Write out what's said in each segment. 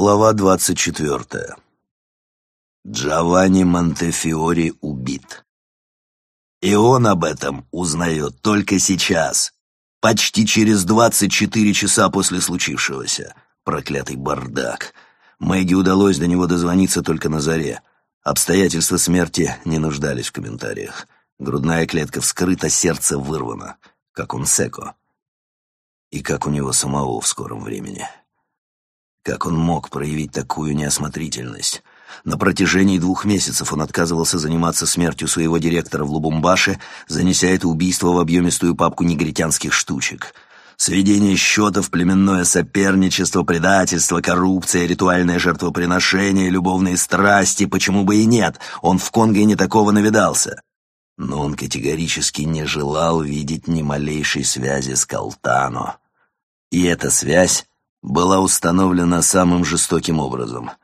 Глава двадцать четвертая. Джованни Монтефиори убит. И он об этом узнает только сейчас, почти через двадцать четыре часа после случившегося. Проклятый бардак. Мэгги удалось до него дозвониться только на заре. Обстоятельства смерти не нуждались в комментариях. Грудная клетка вскрыта, сердце вырвано, как он Секо. И как у него самого в скором времени. Как он мог проявить такую неосмотрительность? На протяжении двух месяцев он отказывался заниматься смертью своего директора в Лубумбаше, занеся это убийство в объемистую папку негритянских штучек. Сведение счетов, племенное соперничество, предательство, коррупция, ритуальное жертвоприношение, любовные страсти, почему бы и нет, он в Конго и не такого навидался. Но он категорически не желал видеть ни малейшей связи с Калтано. И эта связь была установлена самым жестоким образом —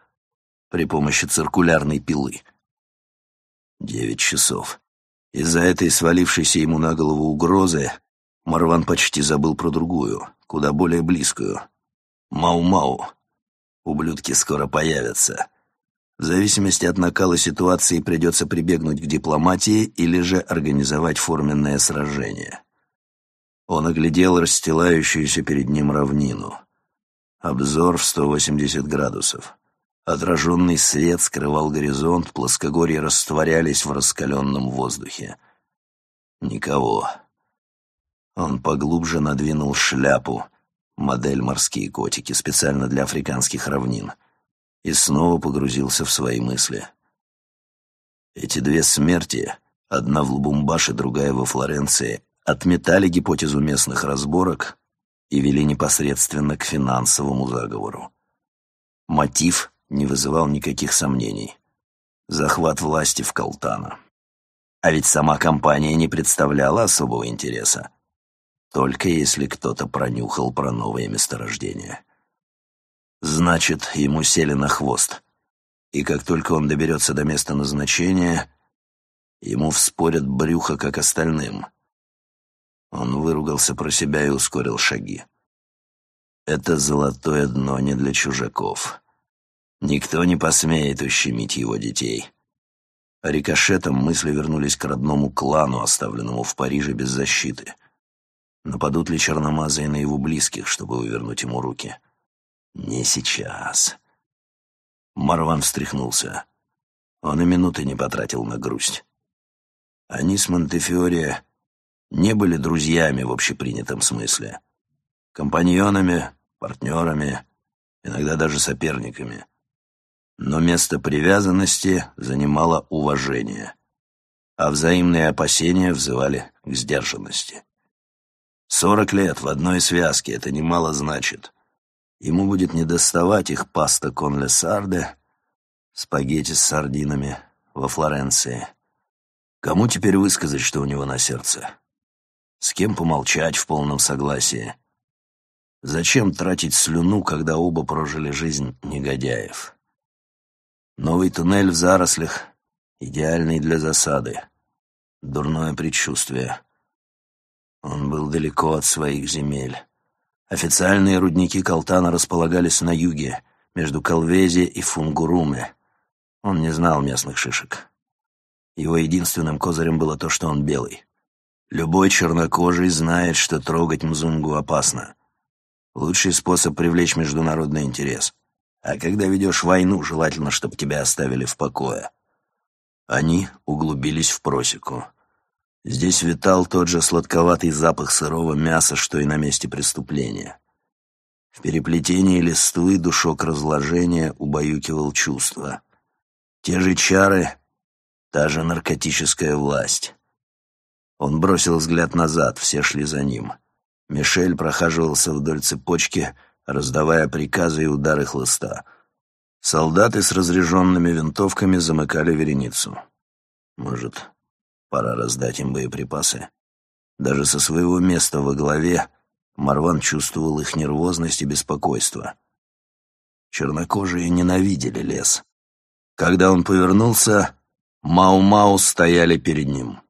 при помощи циркулярной пилы. Девять часов. Из-за этой свалившейся ему на голову угрозы Марван почти забыл про другую, куда более близкую. Мау-мау. Ублюдки скоро появятся. В зависимости от накала ситуации придется прибегнуть к дипломатии или же организовать форменное сражение. Он оглядел расстилающуюся перед ним равнину. Обзор в 180 градусов. Отраженный свет скрывал горизонт, плоскогорья растворялись в раскаленном воздухе. Никого. Он поглубже надвинул шляпу, модель «Морские котики», специально для африканских равнин, и снова погрузился в свои мысли. Эти две смерти, одна в Лубумбаше, другая во Флоренции, отметали гипотезу местных разборок и вели непосредственно к финансовому заговору. Мотив не вызывал никаких сомнений. Захват власти в Калтана. А ведь сама компания не представляла особого интереса. Только если кто-то пронюхал про новое месторождение. Значит, ему сели на хвост. И как только он доберется до места назначения, ему вспорят брюхо, как остальным. Он выругался про себя и ускорил шаги. Это золотое дно не для чужаков. Никто не посмеет ущемить его детей. Рикошетом мысли вернулись к родному клану, оставленному в Париже без защиты. Нападут ли черномазые на его близких, чтобы вывернуть ему руки? Не сейчас. Марван встряхнулся. Он и минуты не потратил на грусть. Они с Монтефиоре не были друзьями в общепринятом смысле. Компаньонами, партнерами, иногда даже соперниками. Но место привязанности занимало уважение, а взаимные опасения взывали к сдержанности. Сорок лет в одной связке — это немало значит. Ему будет недоставать их паста кон лесарде, спагетти с сардинами во Флоренции. Кому теперь высказать, что у него на сердце? С кем помолчать в полном согласии? Зачем тратить слюну, когда оба прожили жизнь негодяев? Новый туннель в зарослях, идеальный для засады. Дурное предчувствие. Он был далеко от своих земель. Официальные рудники Калтана располагались на юге, между Калвези и Фунгуруме. Он не знал местных шишек. Его единственным козырем было то, что он белый. Любой чернокожий знает, что трогать Мзунгу опасно. Лучший способ привлечь международный интерес. А когда ведешь войну, желательно, чтобы тебя оставили в покое. Они углубились в просеку. Здесь витал тот же сладковатый запах сырого мяса, что и на месте преступления. В переплетении листвы душок разложения убаюкивал чувства. Те же чары, та же наркотическая власть. Он бросил взгляд назад, все шли за ним. Мишель прохаживался вдоль цепочки, раздавая приказы и удары хлыста. Солдаты с разряженными винтовками замыкали вереницу. Может, пора раздать им боеприпасы? Даже со своего места во главе Марван чувствовал их нервозность и беспокойство. Чернокожие ненавидели лес. Когда он повернулся, Мау-Мау стояли перед ним.